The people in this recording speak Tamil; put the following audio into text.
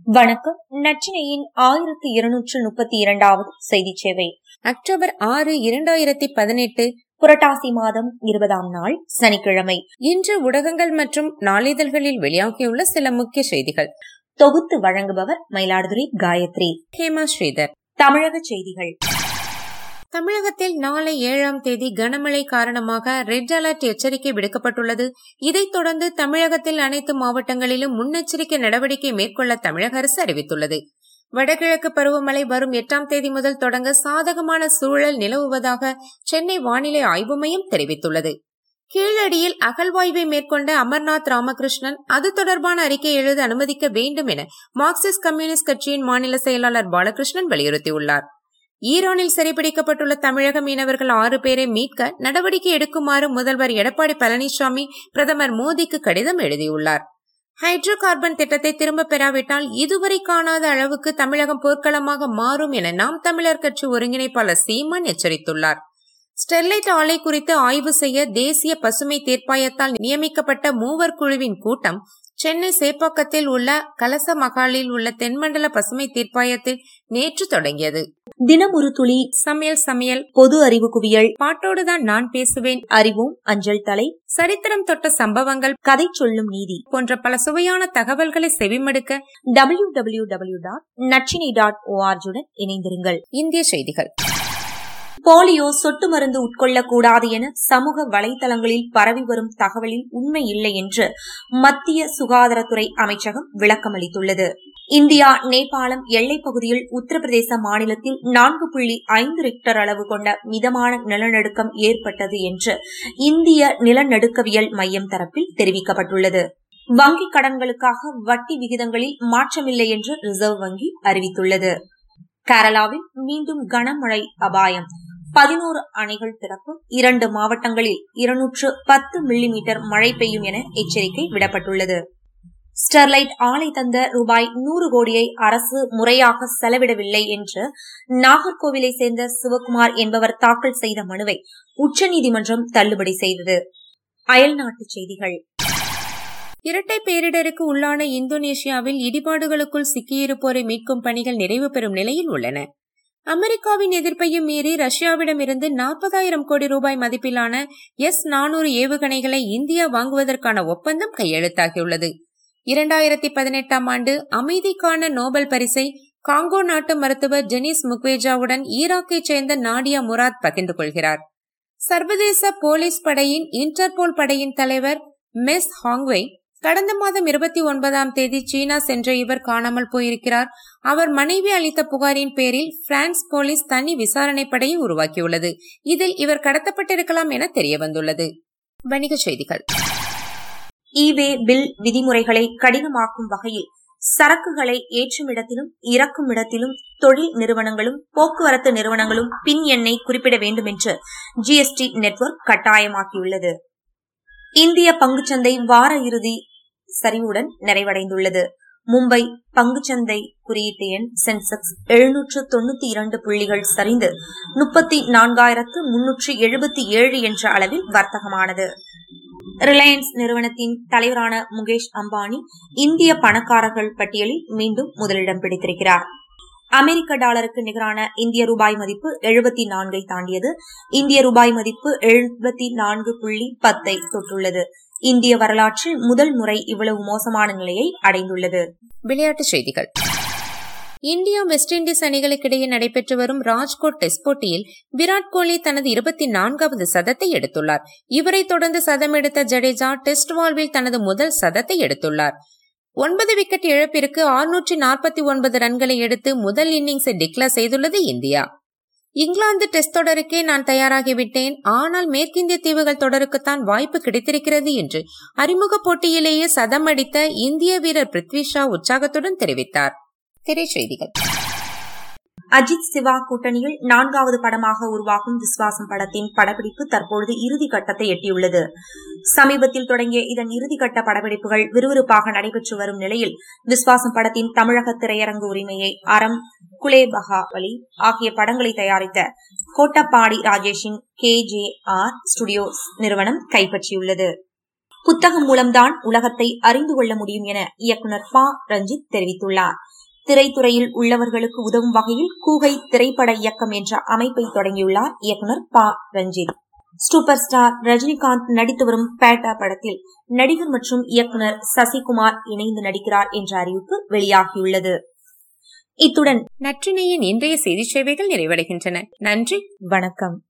வணக்கம். நச்சினையின் ஆயிரத்தி இருநூற்று முப்பத்தி இரண்டாவது செய்தி சேவை. அக்டோபர் ஆறு இரண்டாயிரத்தி பதினெட்டு புரட்டாசி மாதம் இருபதாம் நாள் சனிக்கிழமை. இன்று ஊடகங்கள் மற்றும் நாளிதழ்களில் வெளியாகியுள்ள சில முக்கிய செய்திகள். தொகுத்து வழங்குபவர் மயிலாடுதுறை காயத்ரி ஹேமா ஸ்ரீதர். தமிழக செய்திகள். தமிழகத்தில் நாளை ஏழாம் தேதி கனமழை காரணமாக ரெட் அலர்ட் எச்சரிக்கை விடுக்கப்பட்டுள்ளது. இதைத் தொடர்ந்து தமிழகத்தில் அனைத்து மாவட்டங்களிலும் முன்னெச்சரிக்கை நடவடிக்கை மேற்கொள்ள தமிழக அரசு அறிவித்துள்ளது. வடகிழக்கு பருவமழை வரும் எட்டாம் தேதி முதல் தொடங்க சாதகமான சூழல் நிலவுவதாக சென்னை வானிலை ஆய்வு மையம் தெரிவித்துள்ளது. கீழடியில் அகழ்வாய்வை மேற்கொண்ட அமர்நாத் ராமகிருஷ்ணன் அது தொடர்பான அறிக்கை எழுத அனுமதிக்க வேண்டும் என மார்க்சிஸ்ட் கம்யூனிஸ்ட் கட்சியின் மாநில செயலாளர் பாலகிருஷ்ணன் வலியுறுத்தியுள்ளார். ஈரானில் சிறைபிடிக்கப்பட்டுள்ள தமிழக மீனவர்கள் ஆறு பேரை மீட்க நடவடிக்கை எடுக்குமாறு முதல்வர் எடப்பாடி பழனிசாமி பிரதமர் மோடிக்கு கடிதம் எழுதியுள்ளார். ஹைட்ரோ கார்பன் திட்டத்தை திரும்ப பெறாவிட்டால் இதுவரை காணாத அளவுக்கு தமிழகம் போர்க்களமாக மாறும் என நாம் தமிழர் கட்சி ஒருங்கிணைப்பாளர் சீமான் எச்சரித்துள்ளார். ஸ்டெர்லைட் ஆலை குறித்து ஆய்வு செய்ய தேசிய பசுமை தீர்ப்பாயத்தால் நியமிக்கப்பட்ட மூவர் குழுவின் கூட்டம் சென்னை சேப்பாக்கத்தில் உள்ள கலச மகாலில் உள்ள தென்மண்டல பசுமை தீர்ப்பாயத்தில் நேற்று தொடங்கியது. தினம் ஒரு துளி சமையல் சமையல் பொது அறிவு குவியல். பாட்டோடுதான் நான் பேசுவேன். அறிவோம் அஞ்சல் தலை சரித்திரம் தொட்ட சம்பவங்கள் கதை சொல்லும் நீதி போன்ற பல சுவையான தகவல்களை செவிமடுக்க டபிள்யூ டபிள்யூ டபிள்யூ டாட் நச்சினை டாட் ஓஆர்ஜுடன் இணைந்திருங்கள். இந்திய செய்திகள். போலியோ சொட்டு மருந்து உட்கொள்ளக்கூடாது என சமூக வலைதளங்களில் பரவி வரும் தகவலில் உண்மை இல்லை என்று மத்திய சுகாதாரத்துறை அமைச்சகம் விளக்கமளித்துள்ளது. இந்தியா நேபாளம் எல்லைப் பகுதியில் உத்தரப்பிரதேச மாநிலத்தில் நான்கு புள்ளி ஐந்து ரிக்டர் அளவு கொண்ட மிதமான நிலநடுக்கம் ஏற்பட்டது என்று இந்திய நிலநடுக்கவியல் மையம் தரப்பில் தெரிவிக்கப்பட்டுள்ளது. வங்கிக் கடன்களுக்காக வட்டி விகிதங்களில் மாற்றமில்லை என்று ரிசர்வ் வங்கி அறிவித்துள்ளது. கேரளாவில் மீண்டும் கனமழை அபாயம். பதினோரு அணைகள் திறக்கும் இரண்டு மாவட்டங்களில் இருநூற்று பத்து மில்லிமீட்டர் மழை பெய்யும் என எச்சரிக்கை விடப்பட்டுள்ளது. ஸ்டெர்லைட் ஆலை தந்த ரூபாய் நூறு கோடியை அரசு முறையாக செலவிடவில்லை என்று நாகர்கோவிலை சேர்ந்த சிவகுமார் என்பவர் தாக்கல் செய்த மனுவை உச்சநீதிமன்றம் தள்ளுபடி செய்தது. அயல்நாட்டுச் செய்திகள். இரட்டை பேரிடருக்கு உள்ளான இந்தோனேஷியாவில் இடிபாடுகளுக்குள் சிக்கியிருப்போரை மீட்கும் பணிகள் நிறைவு பெறும் நிலையில் உள்ளன. அமெரிக்காவின் எதிர்ப்பையும் மீறி ரஷ்யாவிடமிருந்து நாற்பதாயிரம் கோடி ரூபாய் மதிப்பிலான எஸ் நானூறு ஏவுகணைகளை இந்தியா வாங்குவதற்கான ஒப்பந்தம் கையெழுத்தாகியுள்ளது. இரண்டாயிரத்தி பதினெட்டாம் ஆண்டு அமைதிக்கான நோபல் பரிசை காங்கோ நாட்டு மருத்துவர் டெனிஸ் முக்வேஜாவுடன் ஈராக்கைச் சேர்ந்த நாடியா முராத் பகிர்ந்து கொள்கிறார். சர்வதேச போலீஸ் படையின் இன்டர்போல் படையின் தலைவர் மெஸ் ஹாங்வே கடந்த மாதம் இருபத்தி ஒன்பதாம் தேதி சீனா சென்ற இவர் காணாமல் போயிருக்கிறார். அவர் மனைவி அளித்த புகாரின் பேரில் பிரான்ஸ் போலீஸ் தனி விசாரணை படையை உருவாக்கியுள்ளது. இதில் இவர் கடத்தப்பட்டிருக்கலாம் என தெரிய வந்துள்ளது வணிகச் செய்திகள். ஈவே பில் விதிமுறைகளை கடினமாக்கும் வகையில் சரக்குகளை ஏற்றும் இடத்திலும் இறக்கும் இடத்திலும் தொழில் நிறுவனங்களும் போக்குவரத்து நிறுவனங்களும் பின் எண்ணை குறிப்பிட வேண்டும் என்று ஜிஎஸ்டி நெட்வொர்க் கட்டாயமாக்கியுள்ளது. இந்திய பங்குச்சந்தை வார இறுதி சரிவுடன் நிறைவடைந்துள்ளது. மும்பை பங்குச்சந்தை குறியீட்டு எண் சென்செக்ஸ் எழுநூற்று தொண்ணூத்தி இரண்டு புள்ளிகள் சரிந்து முப்பத்தி நான்காயிரத்து முன்னூற்று எழுபத்தி ஏழு என்ற அளவில் வர்த்தகமானது. ரிலையன்ஸ் நிறுவனத்தின் தலைவரான முகேஷ் அம்பானி இந்திய பணக்காரர்கள் பட்டியலில் மீண்டும் முதலிடம் பிடித்திருக்கிறார். அமெரிக்க டாலருக்கு நிகரான இந்திய ரூபாய் மதிப்பு எழுபத்தி நான்கை தாண்டியது. இந்திய ரூபாய் மதிப்பு எழுபத்தி நான்கு புள்ளி பத்தை தொட்டுள்ளது. இந்திய வரலாற்றில் முதல் முறை இவ்வளவு மோசமான நிலையை அடைந்துள்ளது. விளையாட்டுச் செய்திகள். இந்தியா வெஸ்ட் இண்டீஸ் அணிகளுக்கிடையே நடைபெற்று வரும் ராஜ்கோட் டெஸ்ட் போட்டியில் விராட் கோலி தனது இருபத்தி நான்காவது சதத்தை எடுத்துள்ளார். இவரை தொடர்ந்து சதம் எடுத்த ஜடேஜா டெஸ்ட் வாழ்வில் தனது முதல் சதத்தை எடுத்துள்ளார். ஒன்பது விக்கெட் இழப்பிற்கு ஆறுநூற்றி நாற்பத்தி ஒன்பது ரன்களை எடுத்து முதல் இன்னிங்ஸை டிக்ளேர் செய்துள்ளது இந்தியா. இங்கிலாந்து டெஸ்ட் தொடருக்கே நான் தயாராகிவிட்டேன். ஆனால் மேற்கிந்திய தீவுகள் தொடருக்குத்தான் வாய்ப்பு கிடைத்திருக்கிறது என்று அறிமுக போட்டியிலேயே சதம் அடித்த இந்திய வீரர் பிருத்வி ஷா உற்சாகத்துடன் தெரிவித்தார். திரைச்செய்திகள். அஜித் சிவா கூட்டணியில் நான்காவது படமாக உருவாகும் விஸ்வாசம் படத்தின் படப்பிடிப்பு தற்பொழுது இறுதி கட்டத்தை எட்டியுள்ளது. சமீபத்தில் தொடங்கிய இதன் இறுதிக்கட்ட படப்பிடிப்புகள் விறுவிறுப்பாக நடைபெற்று வரும் நிலையில் விஸ்வாசம் படத்தின் தமிழக திரையரங்கு உரிமையை அறம் குலேபகாவலி ஆகிய படங்களை தயாரித்த கோட்டப்பாடி ராஜேஷின் கே ஜே ஆர் ஸ்டுடியோஸ் நிறுவனம் கைப்பற்றியுள்ளது. புத்தகம் மூலம்தான் உலகத்தை அறிந்து கொள்ள முடியும் என இயக்குநர் ப. ரஞ்சித் தெரிவித்துள்ளார். திரைத்துறையில் உள்ளவர்களுக்கு உதவும் வகையில் கூகை திரைப்பட இயக்கம் என்ற அமைப்பை தொடங்கியுள்ளார் இயக்குநர் ப. ரஞ்சித். சூப்பர் ஸ்டார் ரஜினிகாந்த் நடித்து வரும் பேட்டா படத்தில் நடிகர் மற்றும் இயக்குநர் சசிகுமார் இணைந்து நடிக்கிறார் என்ற அறிவிப்பு வெளியாகியுள்ளது. இத்துடன் நற்றினையின் இன்றைய செய்தி சேவைகள் நிறைவடைகின்றன. நன்றி வணக்கம்.